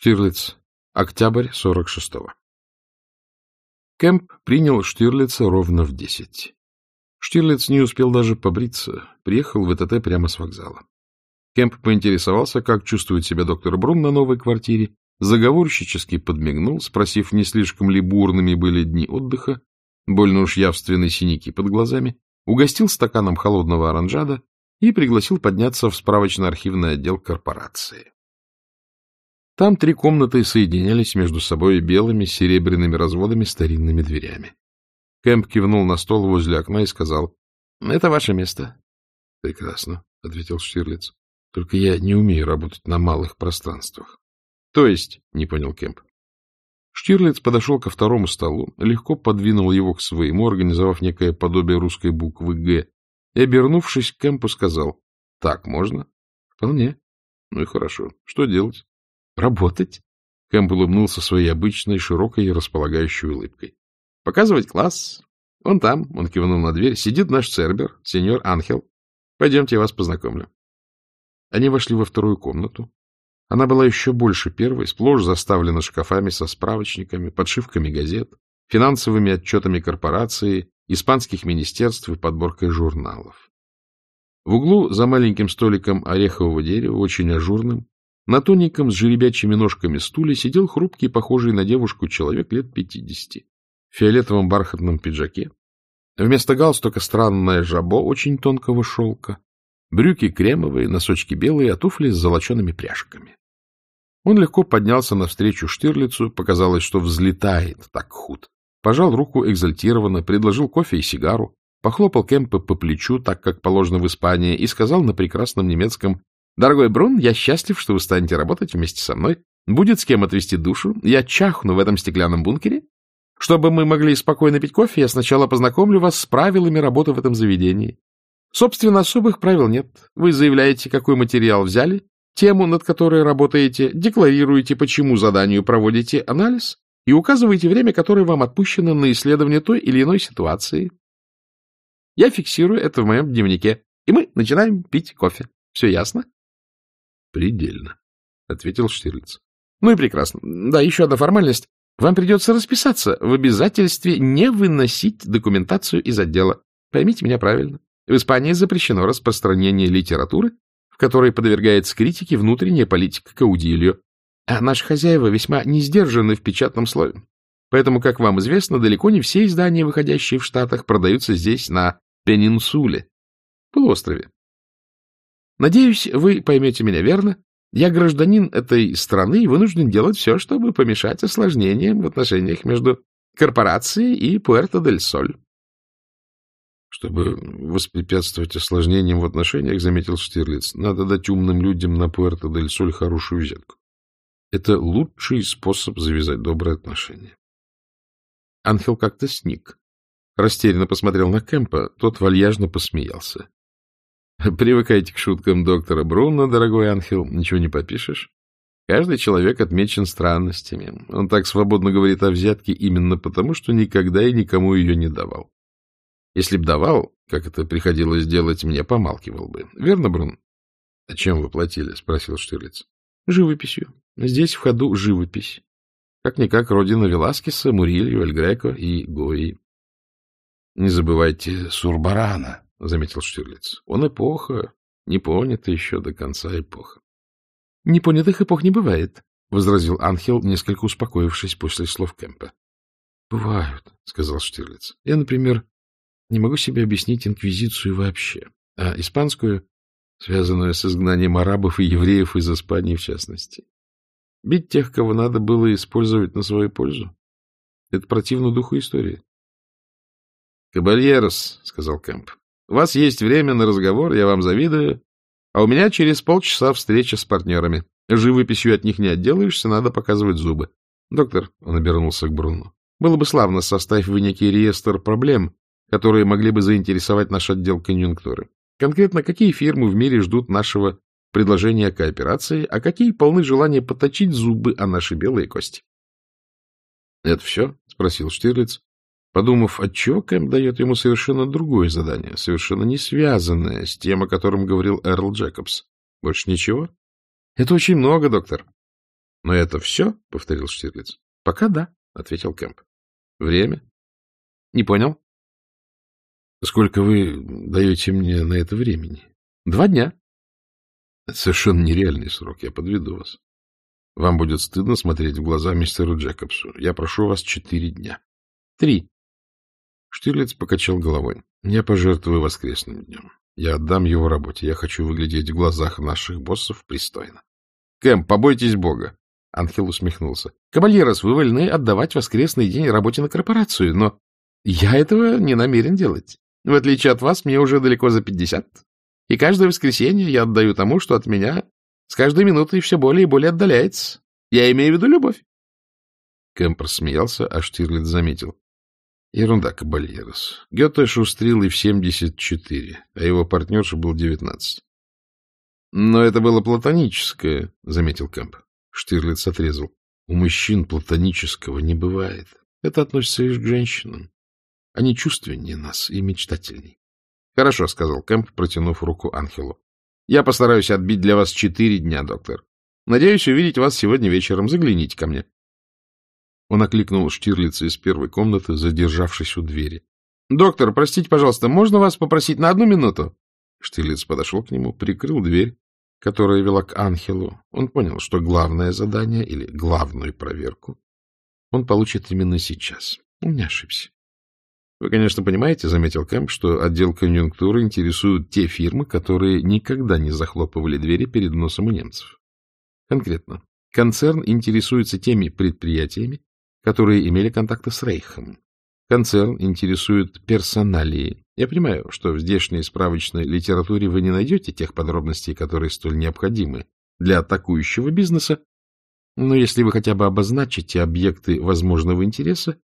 Штирлиц. Октябрь 46-го. Кэмп принял Штирлица ровно в десять. Штирлиц не успел даже побриться, приехал в ЭТТ прямо с вокзала. Кэмп поинтересовался, как чувствует себя доктор Брун на новой квартире, заговорщически подмигнул, спросив, не слишком ли бурными были дни отдыха, больно уж явственные синяки под глазами, угостил стаканом холодного оранжада и пригласил подняться в справочно-архивный отдел корпорации. Там три комнаты соединялись между собой белыми серебряными разводами старинными дверями. Кэмп кивнул на стол возле окна и сказал, — Это ваше место. — Прекрасно, — ответил Штирлиц. — Только я не умею работать на малых пространствах. — То есть, — не понял Кэмп. Штирлиц подошел ко второму столу, легко подвинул его к своему, организовав некое подобие русской буквы «Г», и, обернувшись к Кэмпу, сказал, — Так можно? — Вполне. — Ну и хорошо. Что делать? Работать? Кэмп улыбнулся своей обычной, широкой и располагающей улыбкой. — Показывать класс. Он там, он кивнул на дверь, сидит наш Цербер, сеньор Анхел. Пойдемте, я вас познакомлю. Они вошли во вторую комнату. Она была еще больше первой, сплошь заставлена шкафами со справочниками, подшивками газет, финансовыми отчетами корпорации, испанских министерств и подборкой журналов. В углу за маленьким столиком орехового дерева, очень ажурным, на тоненьком с жеребячими ножками стуле сидел хрупкий, похожий на девушку человек лет пятидесяти, в фиолетовом бархатном пиджаке. Вместо галстука странное жабо очень тонкого шелка, брюки кремовые, носочки белые, а туфли с золочеными пряжками. Он легко поднялся навстречу Штирлицу, показалось, что взлетает так худ. Пожал руку экзальтированно, предложил кофе и сигару, похлопал Кемпа по плечу, так как положено в Испании, и сказал на прекрасном немецком Дорогой Брун, я счастлив, что вы станете работать вместе со мной. Будет с кем отвести душу. Я чахну в этом стеклянном бункере. Чтобы мы могли спокойно пить кофе, я сначала познакомлю вас с правилами работы в этом заведении. Собственно, особых правил нет. Вы заявляете, какой материал взяли, тему, над которой работаете, декларируете, почему заданию проводите анализ и указываете время, которое вам отпущено на исследование той или иной ситуации. Я фиксирую это в моем дневнике, и мы начинаем пить кофе. Все ясно? — Предельно, — ответил Штирлиц. — Ну и прекрасно. Да, еще одна формальность. Вам придется расписаться в обязательстве не выносить документацию из отдела. Поймите меня правильно. В Испании запрещено распространение литературы, в которой подвергается критике внутренняя политика Каудильо. А наши хозяева весьма не сдержаны в печатном слове. Поэтому, как вам известно, далеко не все издания, выходящие в Штатах, продаются здесь, на Пенинсуле, полуострове. Надеюсь, вы поймете меня верно. Я гражданин этой страны и вынужден делать все, чтобы помешать осложнениям в отношениях между корпорацией и Пуэрто-дель-Соль. Чтобы воспрепятствовать осложнениям в отношениях, заметил Штирлиц, надо дать умным людям на Пуэрто-дель-Соль хорошую взятку. Это лучший способ завязать добрые отношения. Анхел как-то сник. Растерянно посмотрел на Кэмпа, тот вальяжно посмеялся. Привыкайте к шуткам доктора Бруно, дорогой ангел, ничего не попишешь. Каждый человек отмечен странностями. Он так свободно говорит о взятке именно потому, что никогда и никому ее не давал. Если б давал, как это приходилось делать, мне помалкивал бы. Верно, Брун? — А чем вы платили? — спросил Штирлиц. — Живописью. Здесь в ходу живопись. Как-никак родина Веласкеса, Мурильо, Эльгреко и Гои. — Не забывайте Сурбарана, — заметил Штирлиц. — Он эпоха, не понята еще до конца эпоха. — Непонятых эпох не бывает, — возразил Анхел, несколько успокоившись после слов Кэмпа. — Бывают, — сказал Штирлиц. — Я, например, не могу себе объяснить инквизицию вообще, а испанскую, связанную с изгнанием арабов и евреев из Испании в частности. Бить тех, кого надо было использовать на свою пользу. Это противно духу истории. — Кабальерос, — сказал Кэмп, у вас есть время на разговор, я вам завидую. А у меня через полчаса встреча с партнерами. Живописью от них не отделаешься, надо показывать зубы. Доктор, — он обернулся к Бруну, — было бы славно, составить вы некий реестр проблем, которые могли бы заинтересовать наш отдел конъюнктуры. Конкретно, какие фирмы в мире ждут нашего предложения кооперации, а какие полны желания поточить зубы о наши белые кости. — Это все? — спросил Штирлиц, подумав, отчего Кэм дает ему совершенно другое задание, совершенно не связанное с тем, о котором говорил Эрл Джекобс. Больше ничего? Это очень много, доктор. Но это все? — повторил Штирлиц. — Пока да, — ответил Кэмп. — Время? — Не понял. — Сколько вы даете мне на это времени? — Два дня. — Это совершенно нереальный срок, я подведу вас. Вам будет стыдно смотреть в глаза мистеру Джекобсу. Я прошу вас четыре дня. — Три. Штирлиц покачал головой. — Я пожертвую воскресным днем. Я отдам его работе. Я хочу выглядеть в глазах наших боссов пристойно. — Кэм, побойтесь Бога. Анхел усмехнулся. — Кабальерос, вы вольны отдавать воскресный день работе на корпорацию, но я этого не намерен делать. В отличие от вас, мне уже далеко за пятьдесят. И каждое воскресенье я отдаю тому, что от меня с каждой минутой все более и более отдаляется. Я имею в виду любовь. Кэмпер смеялся, а Штирлиц заметил. Ерунда, Кабальерос. Гёте шустрил и в семьдесят четыре, а его партнерша был девятнадцать. — Но это было платоническое, — заметил Кэмп. Штирлиц отрезал. У мужчин платонического не бывает. Это относится лишь к женщинам. Они чувственнее нас и мечтательней. — Хорошо, — сказал Кэмп, протянув руку Анхелу. — Я постараюсь отбить для вас четыре дня, доктор. Надеюсь увидеть вас сегодня вечером. Загляните ко мне. Он окликнул Штирлица из первой комнаты, задержавшись у двери. — Доктор, простите, пожалуйста, можно вас попросить на одну минуту? Штирлиц подошел к нему, прикрыл дверь которая вела к Анхелу, он понял, что главное задание или главную проверку он получит именно сейчас. Он не ошибся. Вы, конечно, понимаете, — заметил Кэмп, — что отдел конъюнктуры интересуют те фирмы, которые никогда не захлопывали двери перед носом у немцев. Конкретно, концерн интересуется теми предприятиями, которые имели контакты с Рейхом. Концерн интересует персоналии, я понимаю, что в здешней справочной литературе вы не найдете тех подробностей, которые столь необходимы для атакующего бизнеса, но если вы хотя бы обозначите объекты возможного интереса,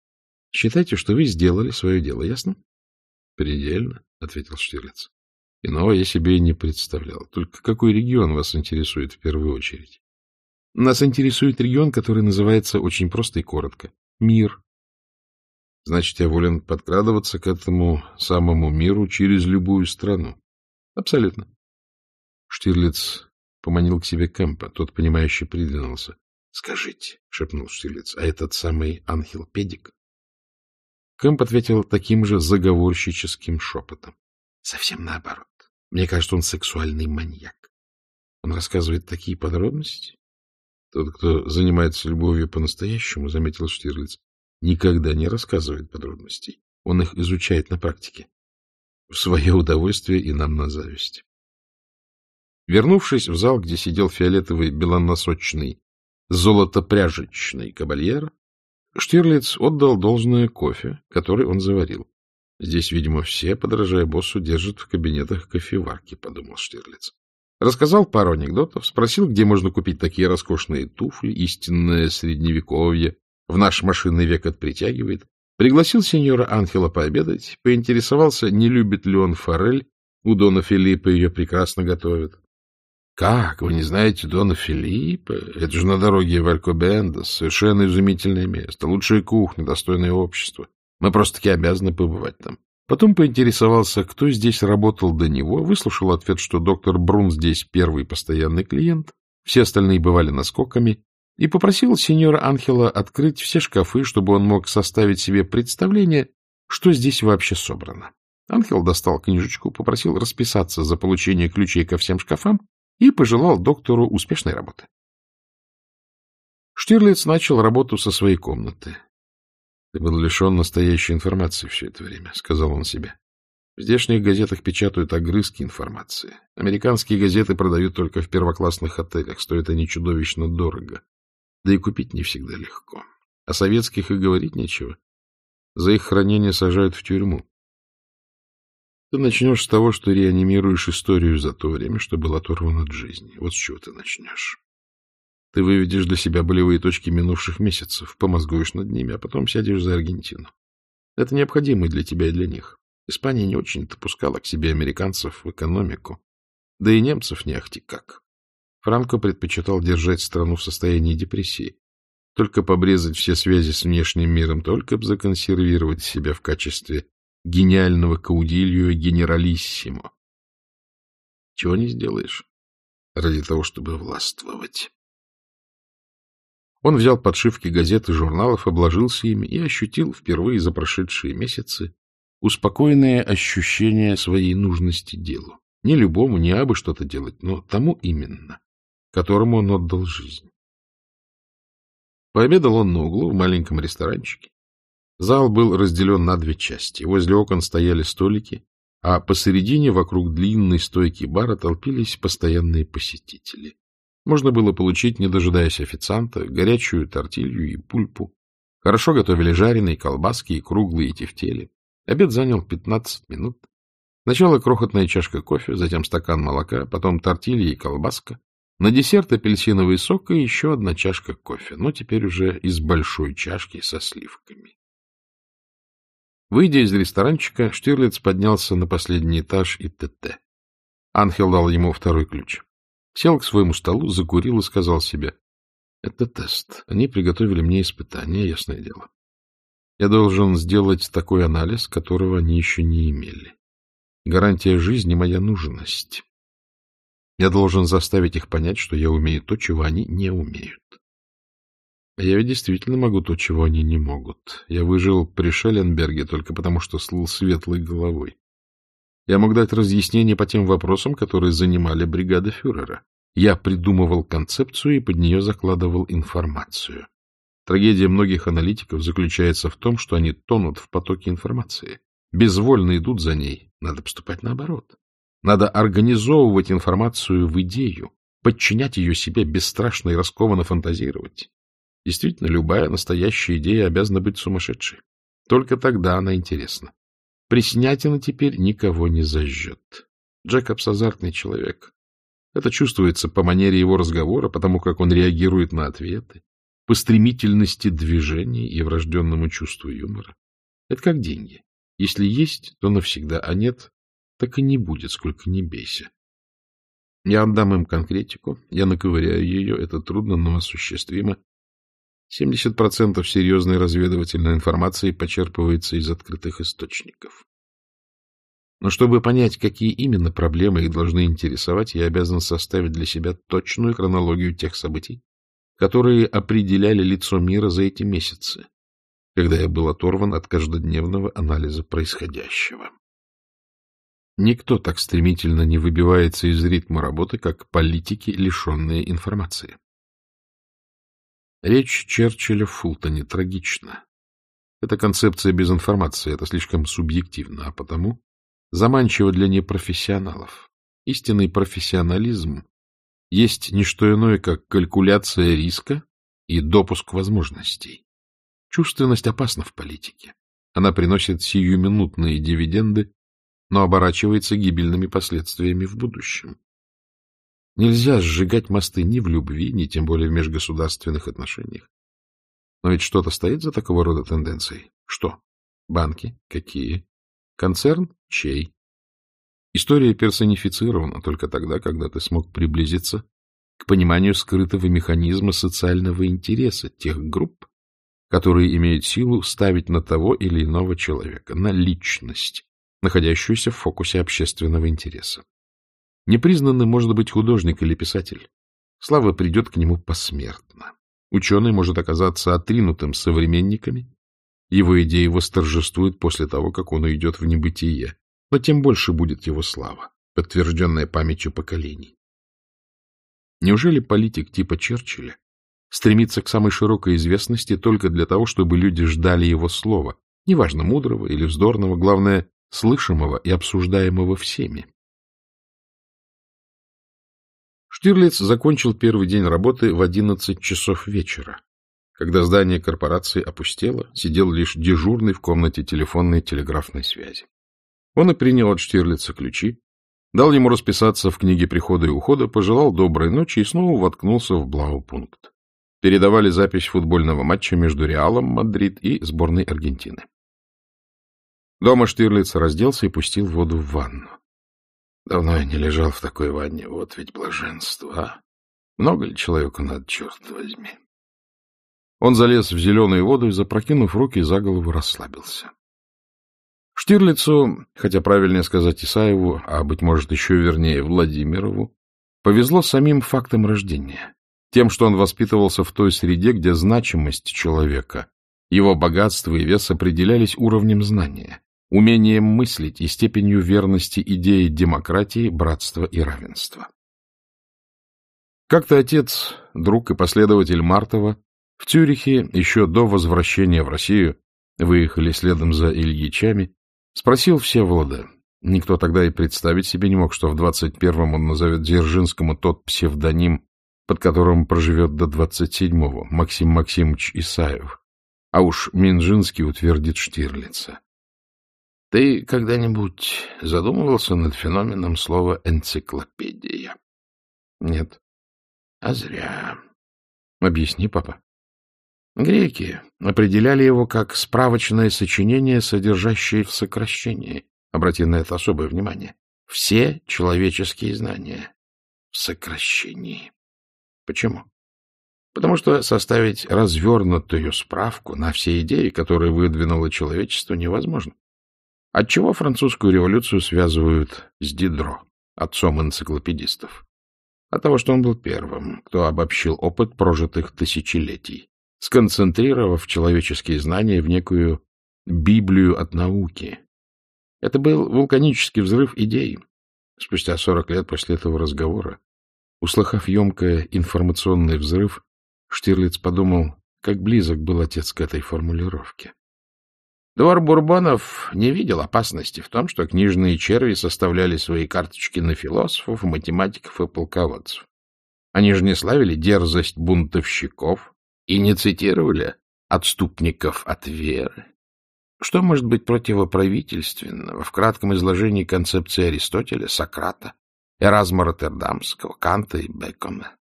считайте, что вы сделали свое дело, ясно? — Предельно, — ответил Штирлиц. — Иного я себе и не представлял. Только какой регион вас интересует в первую очередь? Нас интересует регион, который называется очень просто и коротко — мир. Значит, я волен подкрадываться к этому самому миру через любую страну. Абсолютно. Штирлиц поманил к себе Кэмпа. Тот, понимающе придвинулся. — Скажите, — шепнул Штирлиц, — а этот самый Анхел Педик? Кэмп ответил таким же заговорщическим шепотом. — Совсем наоборот. Мне кажется, он сексуальный маньяк. Он рассказывает такие подробности. Тот, кто занимается любовью по-настоящему, — заметил Штирлиц, никогда не рассказывает подробностей. Он их изучает на практике. В свое удовольствие и нам на зависть. Вернувшись в зал, где сидел фиолетовый белоносочный золотопряжечный кабальер, Штирлиц отдал должное кофе, который он заварил. Здесь, видимо, все, подражая боссу, держат в кабинетах кофеварки, — подумал Штирлиц. Рассказал пару анекдотов, спросил, где можно купить такие роскошные туфли, истинное средневековье, в наш машинный век это притягивает, пригласил сеньора Анхела пообедать, поинтересовался, не любит ли он форель, у Дона Филиппа ее прекрасно готовят. — Как, вы не знаете Дона Филиппа? Это же на дороге в Алькобендес, совершенно изумительное место, лучшая кухня, достойное общество. Мы просто-таки обязаны побывать там. Потом поинтересовался, кто здесь работал до него, выслушал ответ, что доктор Брун здесь первый постоянный клиент, все остальные бывали наскоками, и попросил сеньора Анхела открыть все шкафы, чтобы он мог составить себе представление, что здесь вообще собрано. Анхел достал книжечку, попросил расписаться за получение ключей ко всем шкафам и пожелал доктору успешной работы. Штирлиц начал работу со своей комнаты. — Ты был лишен настоящей информации все это время, — сказал он себе. В здешних газетах печатают огрызки информации. Американские газеты продают только в первоклассных отелях, стоят они чудовищно дорого. Да и купить не всегда легко. А советских и говорить нечего. За их хранение сажают в тюрьму. Ты начнешь с того, что реанимируешь историю за то время, что был оторван от жизни. Вот с чего ты начнешь. Ты выведешь для себя болевые точки минувших месяцев, помозгуешь над ними, а потом сядешь за Аргентину. Это необходимо и для тебя, и для них. Испания не очень-то пускала к себе американцев в экономику. Да и немцев не ахти как. Франко предпочитал держать страну в состоянии депрессии. Только побрезать все связи с внешним миром, только б законсервировать себя в качестве гениального каудилью генералиссимо. Чего не сделаешь ради того, чтобы властвовать. Он взял подшивки газет и журналов, обложился ими и ощутил впервые за прошедшие месяцы успокоенное ощущение своей нужности делу. Не любому, не абы что-то делать, но тому именно, которому он отдал жизнь. Пообедал он на углу в маленьком ресторанчике. Зал был разделен на две части. Возле окон стояли столики, а посередине, вокруг длинной стойки бара, толпились постоянные посетители. Можно было получить, не дожидаясь официанта, горячую тортилью и пульпу. Хорошо готовили жареные колбаски и круглые тефтели. Обед занял 15 минут. Сначала крохотная чашка кофе, затем стакан молока, потом тортилья и колбаска. На десерт апельсиновый сок и еще одна чашка кофе, но теперь уже из большой чашки со сливками. Выйдя из ресторанчика, Штирлиц поднялся на последний этаж и ТТ. Анхел дал ему второй ключ. Сел к своему столу, закурил и сказал себе, — Это тест. Они приготовили мне испытание, ясное дело. Я должен сделать такой анализ, которого они еще не имели. Гарантия жизни — моя нужность. Я должен заставить их понять, что я умею то, чего они не умеют. А я ведь действительно могу то, чего они не могут. Я выжил при Шелленберге только потому, что слыл светлой головой. Я мог дать разъяснение по тем вопросам, которые занимали бригада фюрера. Я придумывал концепцию и под нее закладывал информацию. Трагедия многих аналитиков заключается в том, что они тонут в потоке информации. Безвольно идут за ней. Надо поступать наоборот. Надо организовывать информацию в идею, подчинять ее себе бесстрашно и раскованно фантазировать. Действительно, любая настоящая идея обязана быть сумасшедшей. Только тогда она интересна. Приснятина теперь никого не зажжет. Джекобс азартный человек. Это чувствуется по манере его разговора, потому как он реагирует на ответы, по стремительности движений и врожденному чувству юмора. Это как деньги. Если есть, то навсегда, а нет, так и не будет, сколько не бейся. Я отдам им конкретику, я наковыряю ее, это трудно, но осуществимо, 70% серьезной разведывательной информации почерпывается из открытых источников. Но чтобы понять, какие именно проблемы их должны интересовать, я обязан составить для себя точную хронологию тех событий, которые определяли лицо мира за эти месяцы, когда я был оторван от каждодневного анализа происходящего. Никто так стремительно не выбивается из ритма работы, как политики, лишенные информации. Речь Черчилля в Фултоне трагична. Эта концепция без информации, это слишком субъективно, а потому заманчиво для непрофессионалов. Истинный профессионализм есть не что иное, как калькуляция риска и допуск возможностей. Чувственность опасна в политике. Она приносит сиюминутные дивиденды, но оборачивается гибельными последствиями в будущем. Нельзя сжигать мосты ни в любви, ни тем более в межгосударственных отношениях. Но ведь что-то стоит за такого рода тенденцией. Что? Банки? Какие? Концерн? Чей? История персонифицирована только тогда, когда ты смог приблизиться к пониманию скрытого механизма социального интереса тех групп, которые имеют силу ставить на того или иного человека, на личность, находящуюся в фокусе общественного интереса. Непризнанным может быть художник или писатель. Слава придет к нему посмертно. Ученый может оказаться отринутым современниками. Его идеи восторжествуют после того, как он уйдет в небытие. Но тем больше будет его слава, подтвержденная памятью поколений. Неужели политик типа Черчилля стремится к самой широкой известности только для того, чтобы люди ждали его слова, неважно, мудрого или вздорного, главное, слышимого и обсуждаемого всеми? Штирлиц закончил первый день работы в одиннадцать часов вечера. Когда здание корпорации опустело, сидел лишь дежурный в комнате телефонной и телеграфной связи. Он и принял от Штирлица ключи, дал ему расписаться в книге прихода и ухода, пожелал доброй ночи и снова воткнулся в Блаупункт. Передавали запись футбольного матча между Реалом Мадрид и сборной Аргентины. Дома Штирлиц разделся и пустил воду в ванну. Давно я не лежал в такой ванне. Вот ведь блаженство, а! Много ли человеку надо, черт возьми? Он залез в зеленую воду и, запрокинув руки за голову, расслабился. Штирлицу, хотя правильнее сказать Исаеву, а, быть может, еще вернее Владимирову, повезло самим фактом рождения. тем, что он воспитывался в той среде, где значимость человека, его богатство и вес определялись уровнем знания, умением мыслить и степенью верности идеи демократии, братства и равенства. Как-то отец, друг и последователь Мартова в Цюрихе еще до возвращения в Россию выехали следом за Ильичами, спросил Всеволода. Никто тогда и представить себе не мог, что в двадцать первом он назовет Дзержинскому тот псевдоним, под которым проживет до двадцать седьмого, Максим Максимович Исаев. А уж Минжинский утвердит Штирлица. Ты когда-нибудь задумывался над феноменом слова «энциклопедия»? Нет. А зря. Объясни, папа. Греки определяли его как справочное сочинение, содержащее в сокращении. Обрати на это особое внимание. Все человеческие знания в сокращении. Почему? Потому что составить развернутую справку на все идеи, которые выдвинуло человечество, невозможно. Отчего французскую революцию связывают с Дидро, отцом энциклопедистов? От того, что он был первым, кто обобщил опыт прожитых тысячелетий, сконцентрировав человеческие знания в некую Библию от науки. Это был вулканический взрыв идей. Спустя сорок лет после этого разговора, услыхав емкое информационный взрыв, Штирлиц подумал, как близок был отец к этой формулировке. Двор Бурбонов не видел опасности в том, что книжные черви составляли свои карточки на философов, математиков и полководцев. Они же не славили дерзость бунтовщиков и не цитировали отступников от веры. Что может быть противоправительственного в кратком изложении концепции Аристотеля, Сократа, Эразма Роттердамского, Канта и Бекона?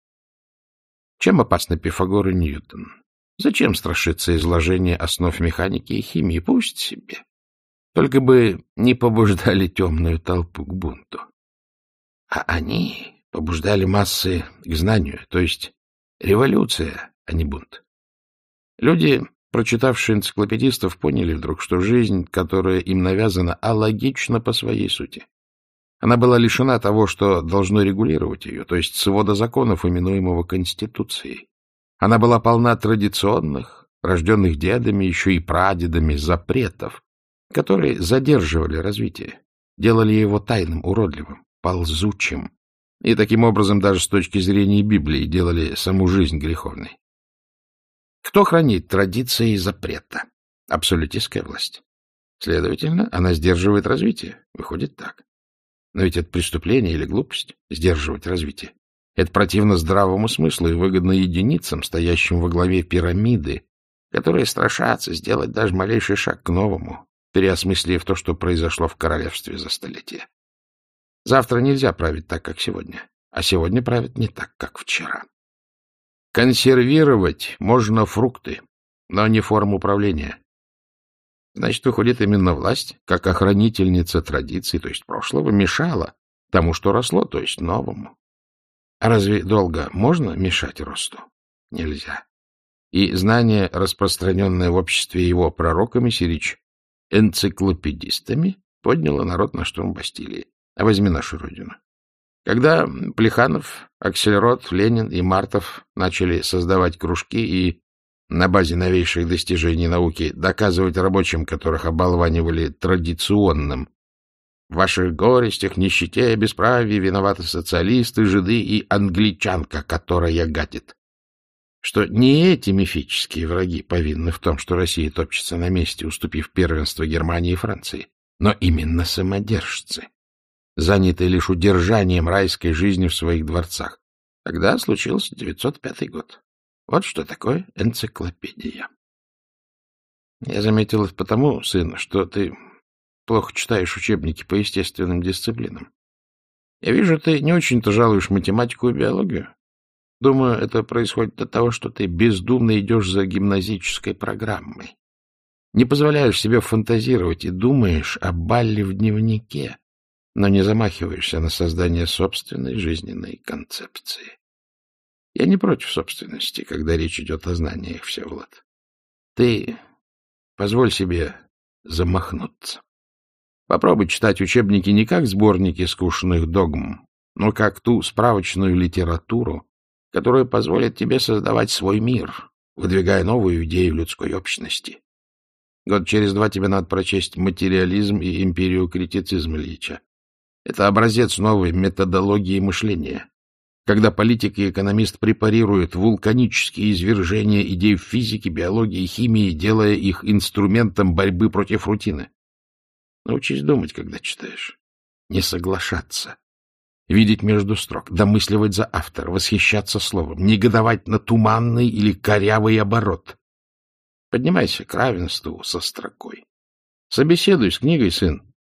Чем опасны Пифагор и Ньютон? Зачем страшиться изложения основ механики и химии? Пусть себе. Только бы не побуждали темную толпу к бунту. А они побуждали массы к знанию, то есть революция, а не бунт. Люди, прочитавшие энциклопедистов, поняли вдруг, что жизнь, которая им навязана, алогична по своей сути. Она была лишена того, что должно регулировать ее, то есть свода законов, именуемого Конституцией. Она была полна традиционных, рожденных дедами, еще и прадедами, запретов, которые задерживали развитие, делали его тайным, уродливым, ползучим, и таким образом даже с точки зрения Библии делали саму жизнь греховной. Кто хранит традиции запрета? Абсолютистская власть. Следовательно, она сдерживает развитие. Выходит так. Но ведь это преступление или глупость — сдерживать развитие. Это противно здравому смыслу и выгодно единицам, стоящим во главе пирамиды, которые страшатся сделать даже малейший шаг к новому, переосмыслив то, что произошло в королевстве за столетия. Завтра нельзя править так, как сегодня, а сегодня правят не так, как вчера. Консервировать можно фрукты, но не форму управления. Значит, выходит, именно власть, как охранительница традиций, то есть прошлого, мешала тому, что росло, то есть новому. А разве долго можно мешать росту? Нельзя. И знание, распространенное в обществе его пророками, Сирич, энциклопедистами, подняло народ на штурм Бастилии. А возьми нашу родину. Когда Плеханов, Аксельрод, Ленин и Мартов начали создавать кружки и на базе новейших достижений науки доказывать рабочим, которых оболванивали традиционным, в ваших горестях, нищете, бесправии виноваты социалисты, жиды и англичанка, которая гадит. Что не эти мифические враги повинны в том, что Россия топчется на месте, уступив первенство Германии и Франции, но именно самодержцы, занятые лишь удержанием райской жизни в своих дворцах. Тогда случился 905 год. Вот что такое энциклопедия. Я заметил это потому, сын, что ты плохо читаешь учебники по естественным дисциплинам. Я вижу, ты не очень-то жалуешь математику и биологию. Думаю, это происходит от того, что ты бездумно идешь за гимназической программой. Не позволяешь себе фантазировать и думаешь о балле в дневнике, но не замахиваешься на создание собственной жизненной концепции. Я не против собственности, когда речь идет о знаниях, Всеволод. Ты позволь себе замахнуться. Попробуй читать учебники не как сборники скучных догм, но как ту справочную литературу, которое позволит тебе создавать свой мир, выдвигая новую идею людской общности. Год через два тебе надо прочесть «Материализм и империю критицизм» Ильича. Это образец новой методологии мышления, когда политик и экономист препарируют вулканические извержения идей в физике, биологии химии, делая их инструментом борьбы против рутины. Научись думать, когда читаешь. Не соглашаться. Видеть между строк, домысливать за автор, восхищаться словом, негодовать на туманный или корявый оборот. Поднимайся к равенству со строкой. Собеседуй с книгой, сын.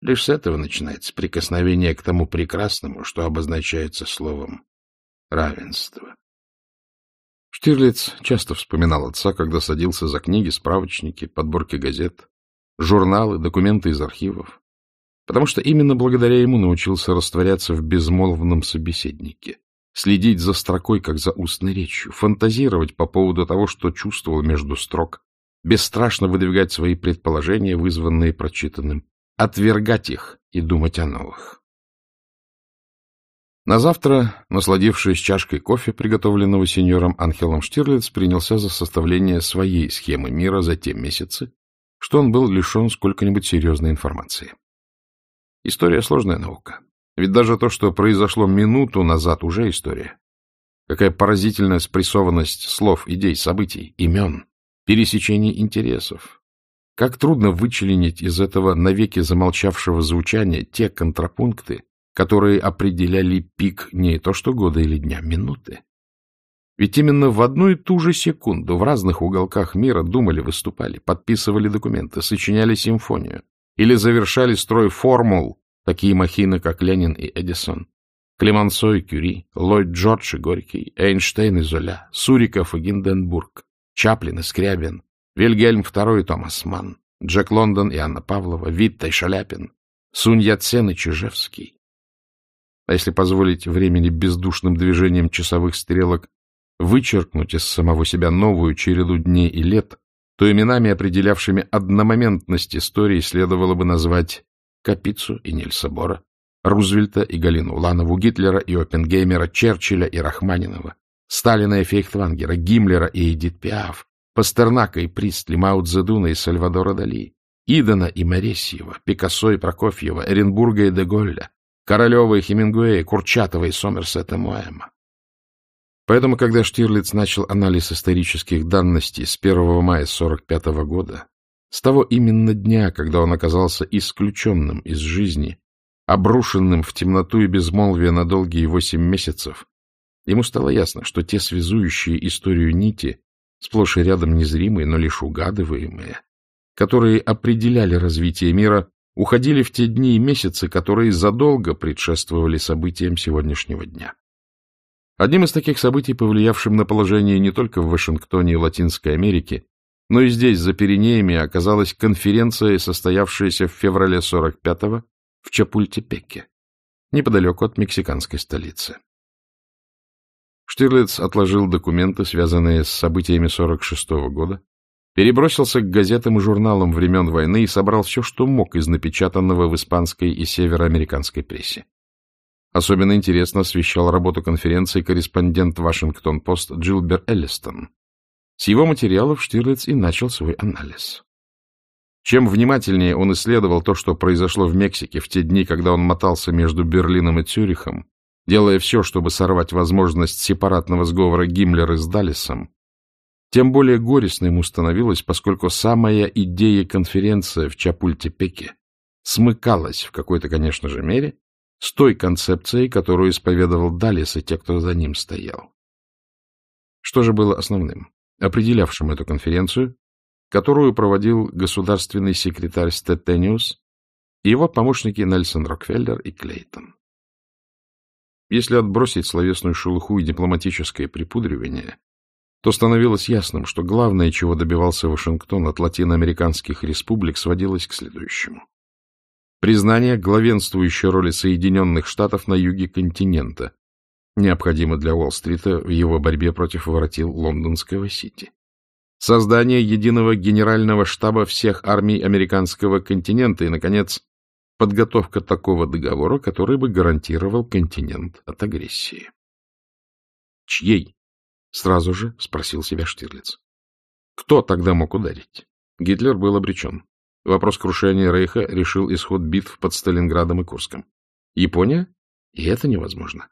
Лишь с этого начинается прикосновение к тому прекрасному, что обозначается словом равенство. Штирлиц часто вспоминал отца, когда садился за книги, справочники, подборки газет, журналы, документы из архивов, потому что именно благодаря ему научился растворяться в безмолвном собеседнике, следить за строкой, как за устной речью, фантазировать по поводу того, что чувствовал между строк, бесстрашно выдвигать свои предположения, вызванные прочитанным, отвергать их и думать о новых. На завтра, насладившись чашкой кофе, приготовленного сеньором Анхелом Штирлиц, принялся за составление своей схемы мира за те месяцы, что он был лишен сколько-нибудь серьезной информации. История — сложная наука. Ведь даже то, что произошло минуту назад, уже история. Какая поразительная спрессованность слов, идей, событий, имен, пересечений интересов. Как трудно вычленить из этого навеки замолчавшего звучания те контрапункты, которые определяли пик не то что года или дня, минуты. Ведь именно в одну и ту же секунду в разных уголках мира думали, выступали, подписывали документы, сочиняли симфонию или завершали строй формул такие махины, как Ленин и Эдисон, Клемансо и Кюри, Ллойд Джордж и Горький, Эйнштейн и Золя, Суриков и Гинденбург, Чаплин и Скрябин, Вильгельм II и Томас Манн, Джек Лондон и Анна Павлова, Витта и Шаляпин, Сунь Яцен и Чижевский. А если позволить времени бездушным движением часовых стрелок вычеркнуть из самого себя новую череду дней и лет, то именами, определявшими одномоментность истории, следовало бы назвать Капицу и Нильса Бора, Рузвельта и Галину Уланову, Гитлера и Оппенгеймера, Черчилля и Рахманинова, Сталина и Фейхтвангера, Гиммлера и Эдит Пиаф, Пастернака и Пристли, Мао Цзэдуна и Сальвадора Дали, Идана и Моресьева, Пикассо и Прокофьева, Эренбурга и Деголля, Королева и Хемингуэя, Курчатова и Сомерсета Моэма. Поэтому, когда Штирлиц начал анализ исторических данностей с 1 мая 45 года, с того именно дня, когда он оказался исключенным из жизни, обрушенным в темноту и безмолвие на долгие восемь месяцев, ему стало ясно, что те связующие историю нити, сплошь и рядом незримые, но лишь угадываемые, которые определяли развитие мира, уходили в те дни и месяцы, которые задолго предшествовали событиям сегодняшнего дня. Одним из таких событий, повлиявшим на положение не только в Вашингтоне и Латинской Америке, но и здесь, за Пиренеями, оказалась конференция, состоявшаяся в феврале 45-го в Чапультепеке, неподалеку от мексиканской столицы. Штирлиц отложил документы, связанные с событиями 46-го года, перебросился к газетам и журналам времен войны и собрал все, что мог из напечатанного в испанской и североамериканской прессе. Особенно интересно освещал работу конференции корреспондент Вашингтон-Пост Джилбер Эллистон, с его материалов Штирлиц и начал свой анализ. Чем внимательнее он исследовал то, что произошло в Мексике в те дни, когда он мотался между Берлином и Цюрихом, делая все, чтобы сорвать возможность сепаратного сговора Гиммлера с Даллесом, тем более горестно ему становилось, поскольку самая идея конференции в Чапультепеке смыкалась в какой-то, конечно же, мере с той концепцией, которую исповедовал Даллес и те, кто за ним стоял. Что же было основным? определявшим эту конференцию, которую проводил государственный секретарь Стеттениус и его помощники Нельсон Рокфеллер и Клейтон. Если отбросить словесную шелуху и дипломатическое припудривание, то становилось ясным, что главное, чего добивался Вашингтон от латиноамериканских республик, сводилось к следующему. Признание главенствующей роли Соединенных Штатов на юге континента, необходимо для Уолл-стрита в его борьбе против воротил лондонского Сити. Создание единого генерального штаба всех армий американского континента и, наконец, подготовка такого договора, который бы гарантировал континент от агрессии. Чьей? Сразу же спросил себя Штирлиц. Кто тогда мог ударить? Гитлер был обречен. Вопрос крушения Рейха решил исход битв под Сталинградом и Курском. Япония? И это невозможно.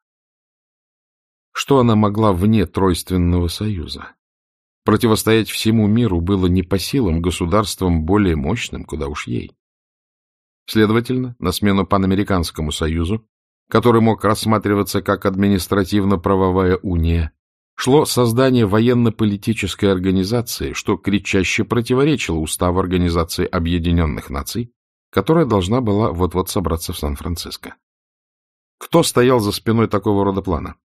Что она могла вне Тройственного союза? Противостоять всему миру было не по силам государствам более мощным, куда уж ей. Следовательно, на смену Панамериканскому союзу, который мог рассматриваться как административно-правовая уния, шло создание военно-политической организации, что кричаще противоречило уставу Организации Объединенных Наций, которая должна была вот-вот собраться в Сан-Франциско. Кто стоял за спиной такого рода плана?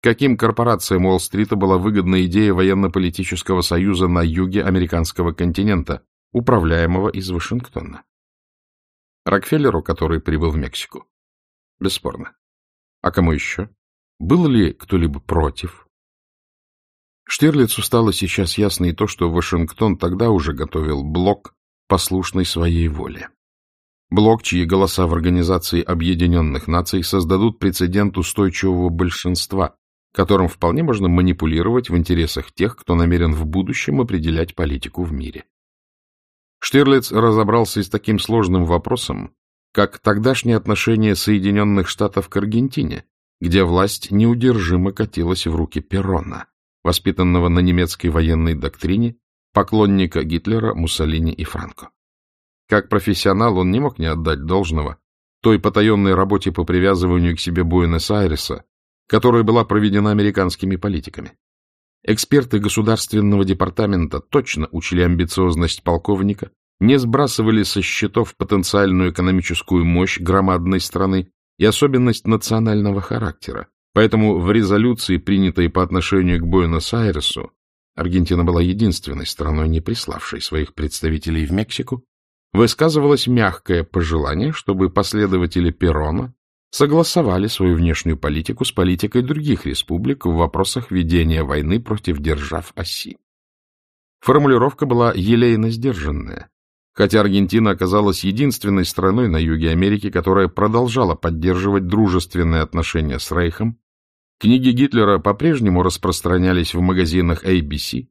Каким корпорациям Уолл-стрита была выгодна идея военно-политического союза на юге американского континента, управляемого из Вашингтона? Рокфеллеру, который прибыл в Мексику? Бесспорно. А кому еще? Был ли кто-либо против? Штирлицу стало сейчас ясно и то, что Вашингтон тогда уже готовил блок, послушный своей воле. Блок, чьи голоса в Организации Объединенных Наций создадут прецедент устойчивого большинства, которым вполне можно манипулировать в интересах тех, кто намерен в будущем определять политику в мире. Штирлиц разобрался с таким сложным вопросом, как тогдашнее отношение Соединенных Штатов к Аргентине, где власть неудержимо катилась в руки Перрона, воспитанного на немецкой военной доктрине, поклонника Гитлера, Муссолини и Франко. Как профессионал он не мог не отдать должного той потаенной работе по привязыванию к себе Буэнос-Айреса, которая была проведена американскими политиками. Эксперты Государственного департамента точно учли амбициозность полковника, не сбрасывали со счетов потенциальную экономическую мощь громадной страны и особенность национального характера. Поэтому в резолюции, принятой по отношению к Буэнос-Айресу, Аргентина была единственной страной, не приславшей своих представителей в Мексику, высказывалось мягкое пожелание, чтобы последователи Перона согласовали свою внешнюю политику с политикой других республик в вопросах ведения войны против держав оси. Формулировка была елейно сдержанная, хотя Аргентина оказалась единственной страной на юге Америки, которая продолжала поддерживать дружественные отношения с Рейхом, книги Гитлера по-прежнему распространялись в магазинах ABC,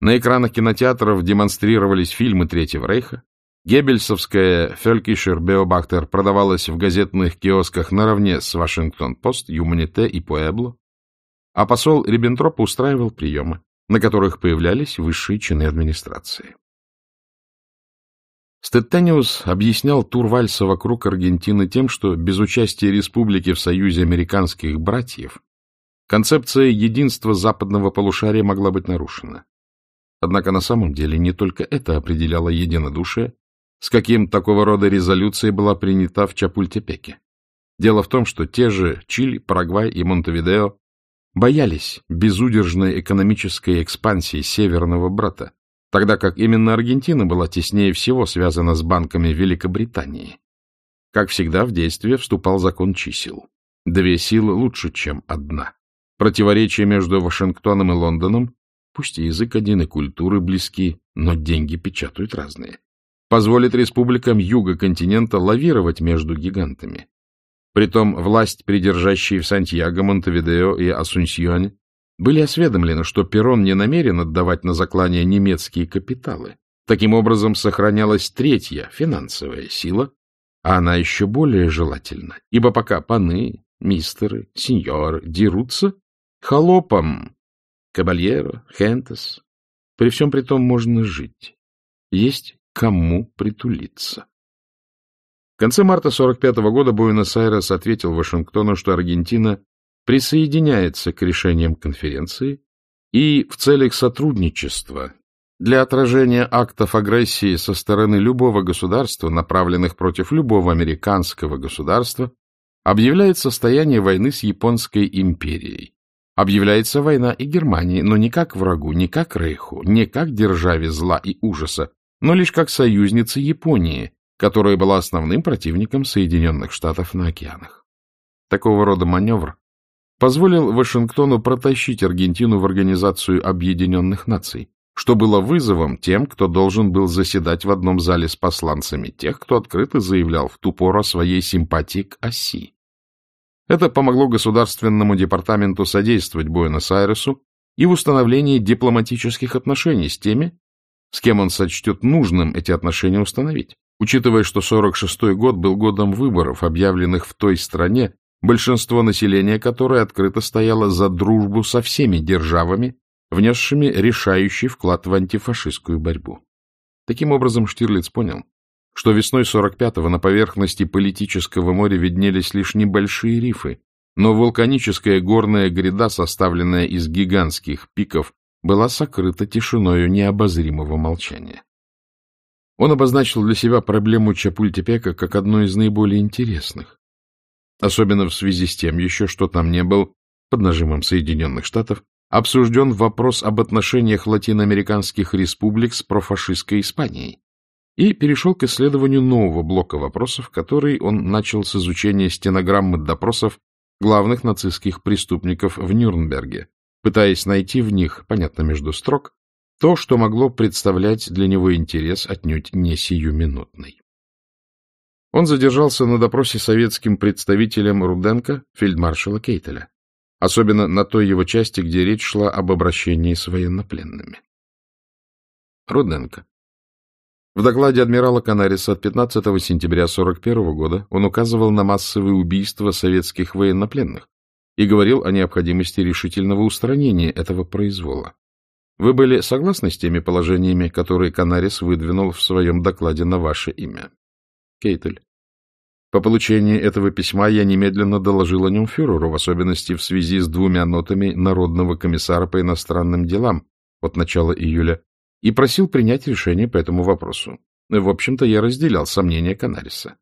на экранах кинотеатров демонстрировались фильмы Третьего Рейха, Геббельсовская «Фелькишер Беобактер» продавалась в газетных киосках наравне с «Вашингтон-Пост», «Юманите» и «Пуэбло», а посол Риббентроп устраивал приемы, на которых появлялись высшие чины администрации. Стеттениус объяснял тур вальса вокруг Аргентины тем, что без участия республики в Союзе американских братьев концепция единства западного полушария могла быть нарушена. Однако на самом деле не только это определяло единодушие, с каким такого рода резолюция была принята в Чапультепеке. Дело в том, что те же Чили, Парагвай и Монтевидео боялись безудержной экономической экспансии Северного брата, тогда как именно Аргентина была теснее всего связана с банками Великобритании. Как всегда, в действие вступал закон чисел. Две силы лучше, чем одна. Противоречие между Вашингтоном и Лондоном, пусть и язык один, и культуры близки, но деньги печатают разные позволит республикам юга континента лавировать между гигантами. Притом власть, придержащие в Сантьяго, Монтевидео и Асунсьоне, были осведомлены, что Перрон не намерен отдавать на заклание немецкие капиталы. Таким образом, сохранялась третья финансовая сила, а она еще более желательна, ибо пока паны, мистеры, сеньоры дерутся, холопам, кабальеро, хентес, при всем при том можно жить. Есть кому притулиться. В конце марта 1945 года Буэнос-Айрес ответил Вашингтону, что Аргентина присоединяется к решениям конференции и в целях сотрудничества для отражения актов агрессии со стороны любого государства, направленных против любого американского государства, объявляет состояние войны с Японской империей. Объявляется война и Германии, но не как врагу, не как Рейху, не как державе зла и ужаса, но лишь как союзница Японии, которая была основным противником Соединенных Штатов на океанах. Такого рода маневр позволил Вашингтону протащить Аргентину в Организацию Объединенных Наций, что было вызовом тем, кто должен был заседать в одном зале с посланцами тех, кто открыто заявлял в ту пору о своей симпатии к оси. Это помогло Государственному департаменту содействовать Буэнос-Айресу и в установлении дипломатических отношений с теми, с кем он сочтет нужным эти отношения установить. Учитывая, что 46-й год был годом выборов, объявленных в той стране, большинство населения которой открыто стояло за дружбу со всеми державами, внесшими решающий вклад в антифашистскую борьбу. Таким образом, Штирлиц понял, что весной 45-го на поверхности политического моря виднелись лишь небольшие рифы, но вулканическая горная гряда, составленная из гигантских пиков, была сокрыта тишиною необозримого молчания. Он обозначил для себя проблему Чапультепека как одну из наиболее интересных, особенно в связи с тем еще, что там не был, под нажимом Соединенных Штатов, обсужден вопрос об отношениях латиноамериканских республик с профашистской Испанией и перешел к исследованию нового блока вопросов, который он начал с изучения стенограммы допросов главных нацистских преступников в Нюрнберге, пытаясь найти в них, понятно между строк, то, что могло представлять для него интерес отнюдь не сиюминутный. Он задержался на допросе советским представителем Руденко, фельдмаршала Кейтеля, особенно на той его части, где речь шла об обращении с военнопленными. Руденко. В докладе адмирала Канариса от 15 сентября 1941 года он указывал на массовые убийства советских военнопленных и говорил о необходимости решительного устранения этого произвола. Вы были согласны с теми положениями, которые Канарис выдвинул в своем докладе на ваше имя? Кейтель. По получении этого письма я немедленно доложил о нем фюреру, в особенности в связи с двумя нотами Народного комиссара по иностранным делам от начала июля, и просил принять решение по этому вопросу. В общем-то, я разделял сомнения Канариса.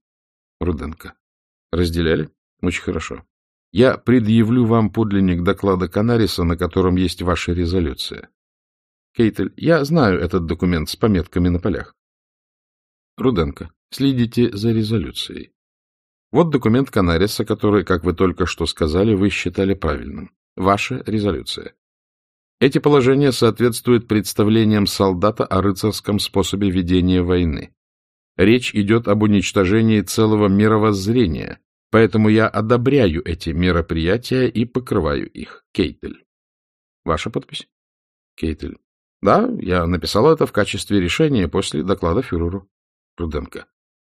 Руденко. Разделяли? Очень хорошо. Я предъявлю вам подлинник доклада Канариса, на котором есть ваша резолюция. Кейтель, я знаю этот документ с пометками на полях. Руденко, следите за резолюцией. Вот документ Канариса, который, как вы только что сказали, вы считали правильным. Ваша резолюция. Эти положения соответствуют представлениям солдата о рыцарском способе ведения войны. Речь идет об уничтожении целого мировоззрения, поэтому я одобряю эти мероприятия и покрываю их. Кейтель. Ваша подпись? Кейтель. Да, я написал это в качестве решения после доклада фюреру. Пруденко.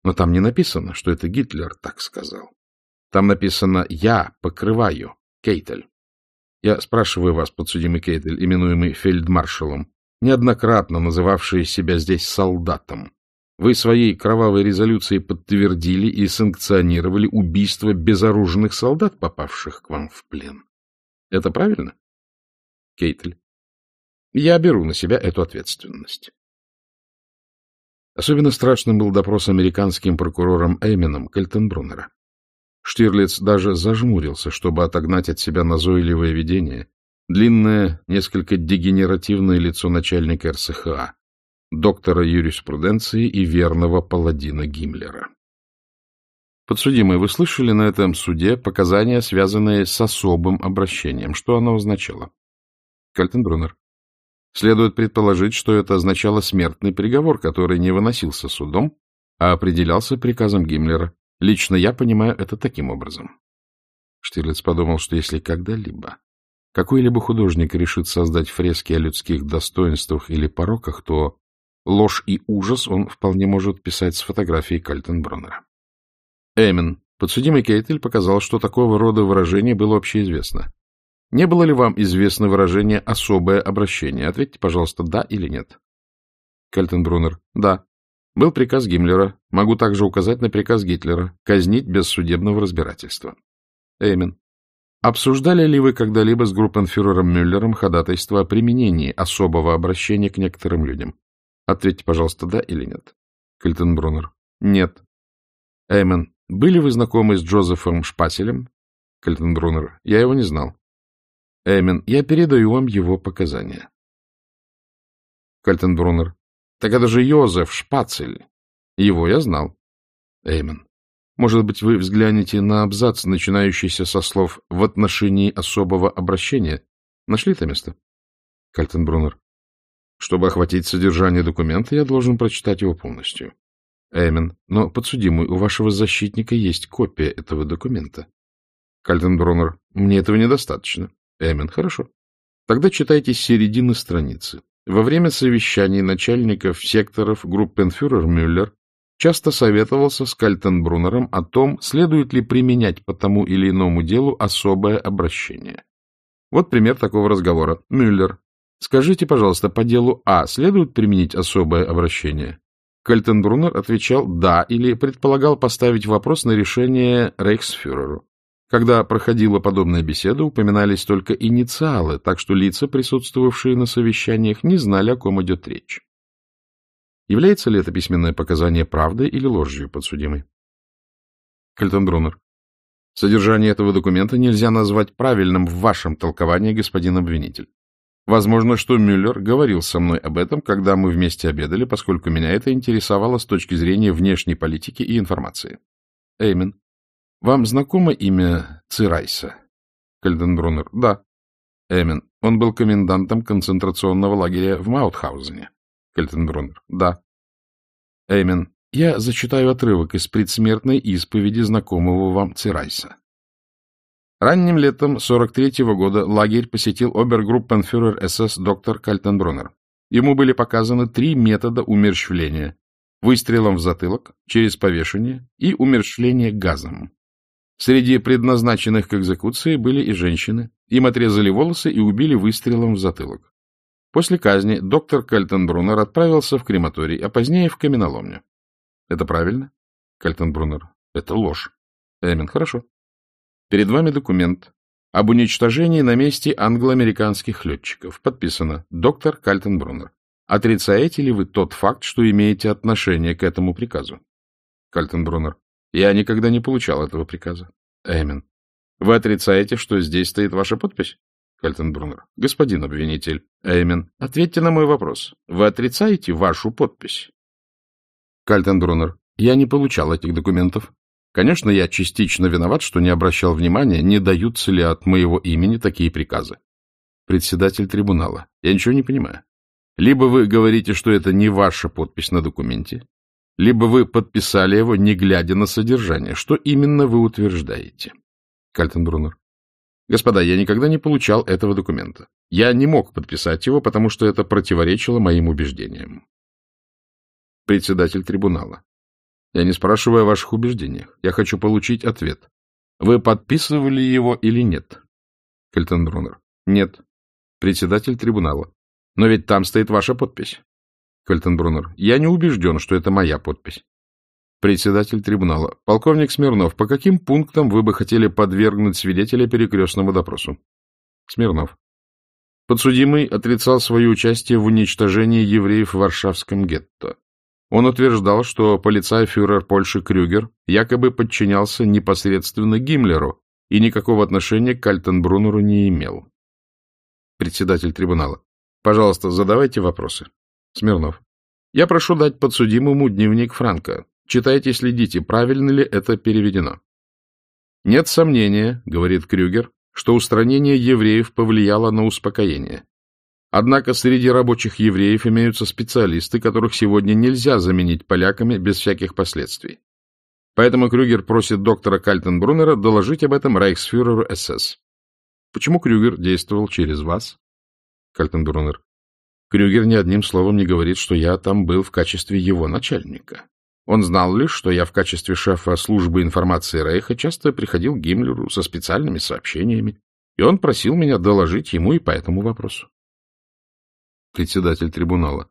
Но там не написано, что это Гитлер так сказал. Там написано «Я покрываю, Кейтель». Я спрашиваю вас, подсудимый Кейтель, именуемый фельдмаршалом, неоднократно называвший себя здесь солдатом. Вы своей кровавой резолюцией подтвердили и санкционировали убийство безоружных солдат, попавших к вам в плен. Это правильно? Кейтель. Я беру на себя эту ответственность. Особенно страшным был допрос американским прокурором Эйменом Кальтенбруннера. Штирлиц даже зажмурился, чтобы отогнать от себя назойливое видение, длинное, несколько дегенеративное лицо начальника РСХА, доктора юриспруденции и верного паладина Гиммлера. Подсудимый, вы слышали на этом суде показания, связанные с особым обращением. Что оно означало? Кальтенбруннер. Следует предположить, что это означало смертный приговор, который не выносился судом, а определялся приказом Гиммлера. Лично я понимаю это таким образом. Штирлиц подумал, что если когда-либо какой-либо художник решит создать фрески о людских достоинствах или пороках, то ложь и ужас он вполне может писать с фотографией Кальтенброннера. Эймен, подсудимый Кейтель показал, что такого рода выражение было общеизвестно. Не было ли вам известно выражение «особое обращение»? Ответьте, пожалуйста, да или нет. Кальтенбруннер. Да. Был приказ Гиммлера. Могу также указать на приказ Гитлера. Казнить без судебного разбирательства. Эймен. Обсуждали ли вы когда-либо с группенфюрером Мюллером ходатайство о применении особого обращения к некоторым людям? Ответьте, пожалуйста, да или нет. Кальтенбруннер. Нет. Эймен. Были вы знакомы с Джозефом Шпаселем? Кальтенбруннер. Я его не знал. Эмин, я передаю вам его показания. Кальтенбруннер. Так это же Йозеф Шпацель. Его я знал. Эймен. Может быть, вы взглянете на абзац, начинающийся со слов «в отношении особого обращения». Нашли это место? Кальтенбруннер. Чтобы охватить содержание документа, я должен прочитать его полностью. Эймен. Но, подсудимый, у вашего защитника есть копия этого документа. Кальтенбруннер. Мне этого недостаточно. Эмин. Хорошо. Тогда читайте с середины страницы. Во время совещаний начальников секторов группенфюрер Мюллер часто советовался с Кальтенбруннером о том, следует ли применять по тому или иному делу особое обращение. Вот пример такого разговора. Мюллер. Скажите, пожалуйста, по делу А следует применить особое обращение? Кальтенбруннер отвечал «да» или предполагал поставить вопрос на решение рейхсфюреру. Когда проходила подобная беседа, упоминались только инициалы, так что лица, присутствовавшие на совещаниях, не знали, о ком идет речь. Является ли это письменное показание правдой или ложью подсудимой? Кальтенбруннер. Содержание этого документа нельзя назвать правильным в вашем толковании, господин обвинитель. Возможно, что Мюллер говорил со мной об этом, когда мы вместе обедали, поскольку меня это интересовало с точки зрения внешней политики и информации. Эймен. Вам знакомо имя Цирайса? Кальденбруннер. Да. Эмен. Он был комендантом концентрационного лагеря в Маутхаузене. Кальденбруннер. Да. Эймен. Я зачитаю отрывок из предсмертной исповеди знакомого вам Цирайса. Ранним летом 43-го года лагерь посетил обергруппенфюрер СС доктор Кальтенбруннер. Ему были показаны три метода умерщвления – выстрелом в затылок, через повешение и умерщвление газом. Среди предназначенных к экзекуции были и женщины. Им отрезали волосы и убили выстрелом в затылок. После казни доктор Кальтенбруннер отправился в крематорий, а позднее в каменоломню. Это правильно? Кальтенбруннер. Это ложь. Эмин. Хорошо. Перед вами документ об уничтожении на месте англо-американских летчиков. Подписано. Доктор Кальтенбруннер. Отрицаете ли вы тот факт, что имеете отношение к этому приказу? Кальтенбруннер. Я никогда не получал этого приказа. Эмин. Вы отрицаете, что здесь стоит ваша подпись? Кальтенбруннер. Господин обвинитель. Эймен. Ответьте на мой вопрос. Вы отрицаете вашу подпись? Кальтенбруннер. Я не получал этих документов. Конечно, я частично виноват, что не обращал внимания, не даются ли от моего имени такие приказы. Председатель трибунала. Я ничего не понимаю. Либо вы говорите, что это не ваша подпись на документе, либо вы подписали его, не глядя на содержание. Что именно вы утверждаете? Кальтенбруннер. Господа, я никогда не получал этого документа. Я не мог подписать его, потому что это противоречило моим убеждениям. Председатель трибунала. Я не спрашиваю о ваших убеждениях. Я хочу получить ответ. Вы подписывали его или нет? Кальтенбруннер. Нет. Председатель трибунала. Но ведь там стоит ваша подпись. Кальтенбруннер. Я не убежден, что это моя подпись. Председатель трибунала. Полковник Смирнов, по каким пунктам вы бы хотели подвергнуть свидетеля перекрестному допросу? Смирнов. Подсудимый отрицал свое участие в уничтожении евреев в Варшавском гетто. Он утверждал, что полицай-фюрер Польши Крюгер якобы подчинялся непосредственно Гиммлеру и никакого отношения к Кальтенбруннеру не имел. Председатель трибунала. Пожалуйста, задавайте вопросы. Смирнов. Я прошу дать подсудимому дневник Франка. Читайте, следите, правильно ли это переведено. Нет сомнения, говорит Крюгер, что устранение евреев повлияло на успокоение. Однако среди рабочих евреев имеются специалисты, которых сегодня нельзя заменить поляками без всяких последствий. Поэтому Крюгер просит доктора Кальтенбруннера доложить об этом рейхсфюреру СС. Почему Крюгер действовал через вас? Кальтенбруннер. Крюгер ни одним словом не говорит, что я там был в качестве его начальника. Он знал лишь, что я в качестве шефа службы информации Рейха часто приходил к Гиммлеру со специальными сообщениями, и он просил меня доложить ему и по этому вопросу. Председатель трибунала.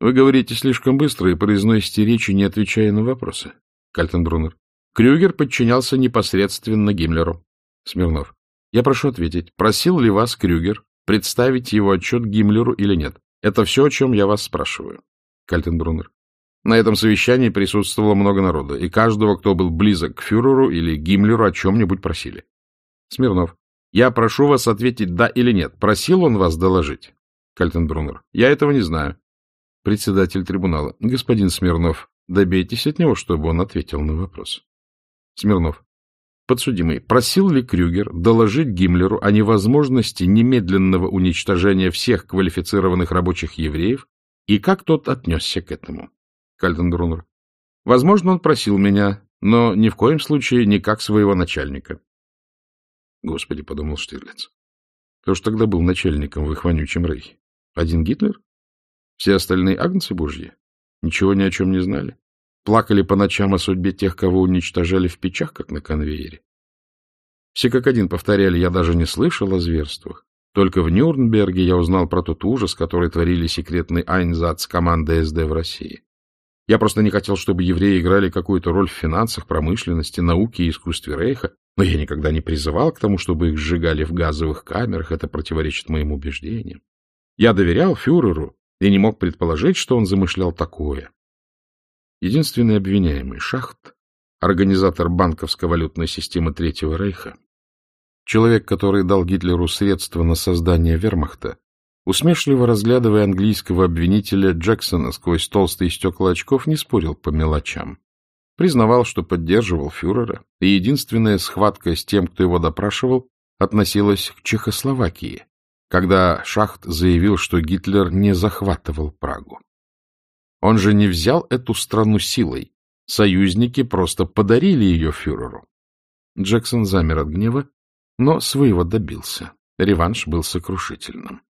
Вы говорите слишком быстро и произносите речи, не отвечая на вопросы. Кальтенбруннер. Крюгер подчинялся непосредственно Гиммлеру. Смирнов. Я прошу ответить, просил ли вас Крюгер представить его отчет Гиммлеру или нет? Это все, о чем я вас спрашиваю. Кальтенбруннер. На этом совещании присутствовало много народа, и каждого, кто был близок к фюреру или Гиммлеру, о чем-нибудь просили. Смирнов. Я прошу вас ответить «да» или «нет». Просил он вас доложить? Кальтенбруннер. Я этого не знаю. Председатель трибунала. Господин Смирнов, добейтесь от него, чтобы он ответил на вопрос. Смирнов. Подсудимый, просил ли Крюгер доложить Гиммлеру о невозможности немедленного уничтожения всех квалифицированных рабочих евреев и как тот отнесся к этому? Кальденбруннер. Возможно, он просил меня, но ни в коем случае не как своего начальника. Господи, — подумал Штирлиц. Кто ж тогда был начальником в их вонючем рейхе? Один Гитлер? Все остальные агнцы божьи? Ничего ни о чем не знали? Плакали по ночам о судьбе тех, кого уничтожали в печах, как на конвейере? Все как один повторяли, я даже не слышал о зверствах. Только в Нюрнберге я узнал про тот ужас, который творили секретный Айнзац команды СД в России. Я просто не хотел, чтобы евреи играли какую-то роль в финансах, промышленности, науке и искусстве Рейха, но я никогда не призывал к тому, чтобы их сжигали в газовых камерах, это противоречит моим убеждениям. Я доверял фюреру и не мог предположить, что он замышлял такое. Единственный обвиняемый — Шахт, организатор банковско-валютной системы Третьего Рейха, человек, который дал Гитлеру средства на создание вермахта, Усмешливо разглядывая английского обвинителя, Джексона сквозь толстые стекла очков не спорил по мелочам. Признавал, что поддерживал фюрера, и единственная схватка с тем, кто его допрашивал, относилась к Чехословакии, когда Шахт заявил, что Гитлер не захватывал Прагу. Он же не взял эту страну силой, союзники просто подарили ее фюреру. Джексон замер от гнева, но своего добился. Реванш был сокрушительным.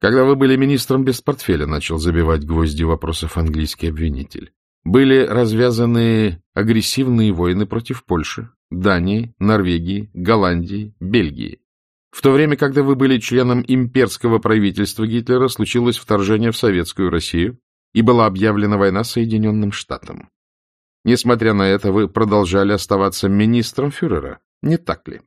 Когда вы были министром без портфеля, начал забивать гвозди вопросов английский обвинитель. Были развязаны агрессивные войны против Польши, Дании, Норвегии, Голландии, Бельгии. В то время, когда вы были членом имперского правительства Гитлера, случилось вторжение в Советскую Россию и была объявлена война Соединенным Штатам. Несмотря на это, вы продолжали оставаться министром фюрера, не так ли?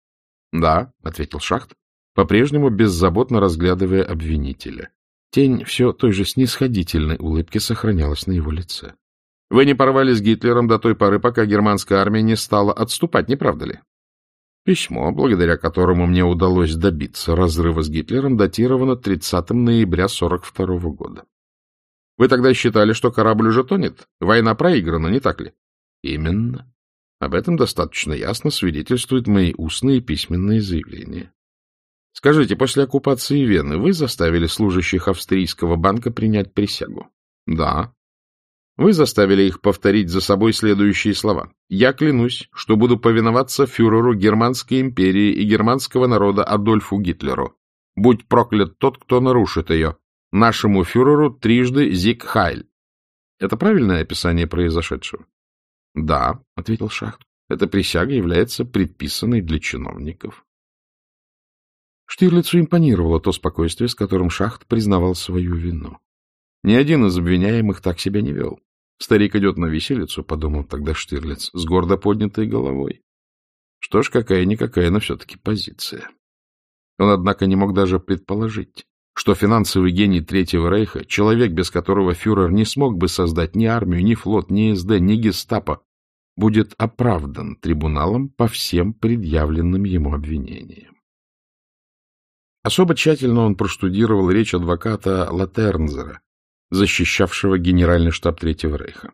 — Да, — ответил Шахт, по-прежнему беззаботно разглядывая обвинителя. Тень все той же снисходительной улыбки сохранялась на его лице. — Вы не порвали с Гитлером до той поры, пока германская армия не стала отступать, не правда ли? Письмо, благодаря которому мне удалось добиться разрыва с Гитлером, датировано 30 ноября 42 года. Вы тогда считали, что корабль уже тонет? Война проиграна, не так ли? Именно. Об этом достаточно ясно свидетельствуют мои устные и письменные заявления. Скажите, после оккупации Вены вы заставили служащих австрийского банка принять присягу? Да. Вы заставили их повторить за собой следующие слова. Я клянусь, что буду повиноваться фюреру Германской империи и германского народа Адольфу Гитлеру. Будь проклят тот, кто нарушит ее. Нашему фюреру трижды Зиг Хайль. Это правильное описание произошедшего? Да, — ответил Шахт. Эта присяга является предписанной для чиновников. Штирлицу импонировало то спокойствие, с которым Шахт признавал свою вину. Ни один из обвиняемых так себя не вел. Старик идет на виселицу, — подумал тогда Штирлиц, с гордо поднятой головой. Что ж, какая-никакая, но все-таки позиция. Он, однако, не мог даже предположить, что финансовый гений Третьего Рейха, человек, без которого фюрер не смог бы создать ни армию, ни флот, ни СД, ни гестапо, будет оправдан трибуналом по всем предъявленным ему обвинениям. Особо тщательно он проштудировал речь адвоката Латернзера, защищавшего генеральный штаб Третьего Рейха.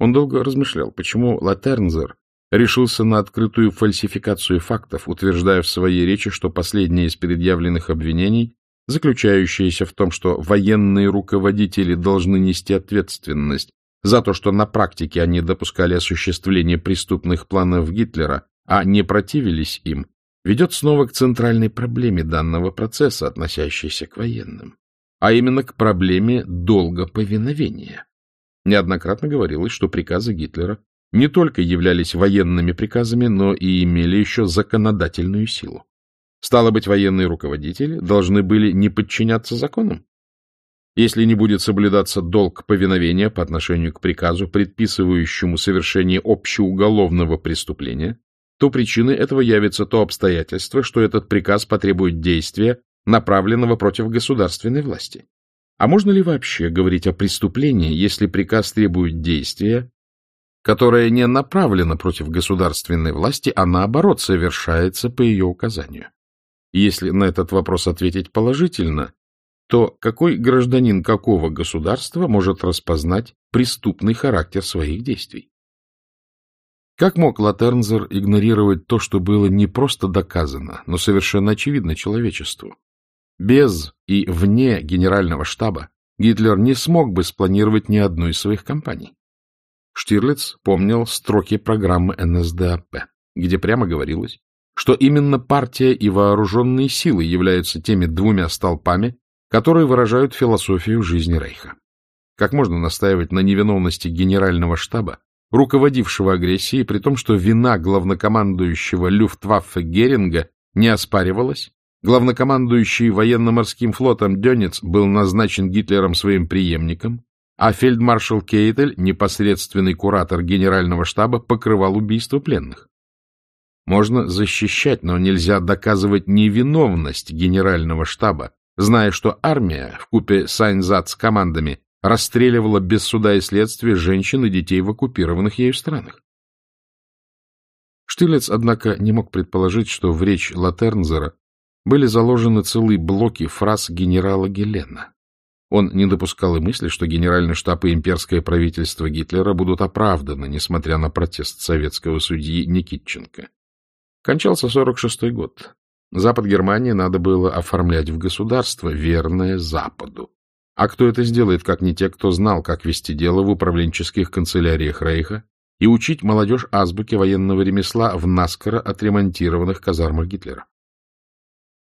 Он долго размышлял, почему Латернзер решился на открытую фальсификацию фактов, утверждая в своей речи, что последнее из предъявленных обвинений, заключающееся в том, что военные руководители должны нести ответственность за то, что на практике они допускали осуществление преступных планов Гитлера, а не противились им, ведет снова к центральной проблеме данного процесса, относящейся к военным, а именно к проблеме долгоповиновения. Неоднократно говорилось, что приказы Гитлера не только являлись военными приказами, но и имели еще законодательную силу. Стало быть, военные руководители должны были не подчиняться законам? Если не будет соблюдаться долг повиновения по отношению к приказу, предписывающему совершение общеуголовного преступления, то причиной этого явится то обстоятельство, что этот приказ потребует действия, направленного против государственной власти. А можно ли вообще говорить о преступлении, если приказ требует действия, которое не направлено против государственной власти, а наоборот совершается по ее указанию? Если на этот вопрос ответить положительно, то какой гражданин какого государства может распознать преступный характер своих действий? Как мог Латернзер игнорировать то, что было не просто доказано, но совершенно очевидно человечеству? Без и вне генерального штаба Гитлер не смог бы спланировать ни одну из своих кампаний. Штирлиц помнил строки программы НСДАП. где прямо говорилось, что именно партия и вооруженные силы являются теми двумя столпами, которые выражают философию жизни Рейха. Как можно настаивать на невиновности генерального штаба, руководившего агрессией, при том, что вина главнокомандующего Люфтваффе Геринга не оспаривалась, главнокомандующий военно-морским флотом Дёнец был назначен Гитлером своим преемником, а фельдмаршал Кейтель, непосредственный куратор генерального штаба, покрывал убийство пленных. Можно защищать, но нельзя доказывать невиновность генерального штаба, зная, что армия, в купе с Айнзат с командами, расстреливала без суда и следствия женщин и детей в оккупированных ею странах. Штилец, однако, не мог предположить, что в речь Латернзера были заложены целые блоки фраз генерала Гелена. Он не допускал и мысли, что генеральный штаб и имперское правительство Гитлера будут оправданы, несмотря на протест советского судьи Никитченко. Кончался 46-й год. Запад Германии надо было оформлять в государство, верное Западу. А кто это сделает, как не те, кто знал, как вести дело в управленческих канцеляриях Рейха и учить молодежь азбуке военного ремесла в наскоро отремонтированных казармах Гитлера?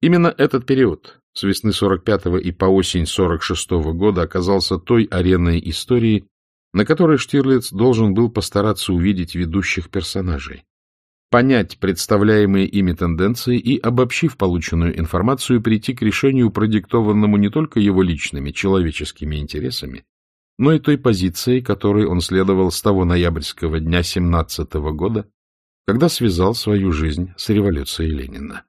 Именно этот период, с весны 45-го и по осень 46-го года, оказался той ареной истории, на которой Штирлиц должен был постараться увидеть ведущих персонажей понять представляемые ими тенденции и, обобщив полученную информацию, прийти к решению, продиктованному не только его личными человеческими интересами, но и той позицией, которой он следовал с того ноябрьского дня 17 -го года, когда связал свою жизнь с революцией Ленина.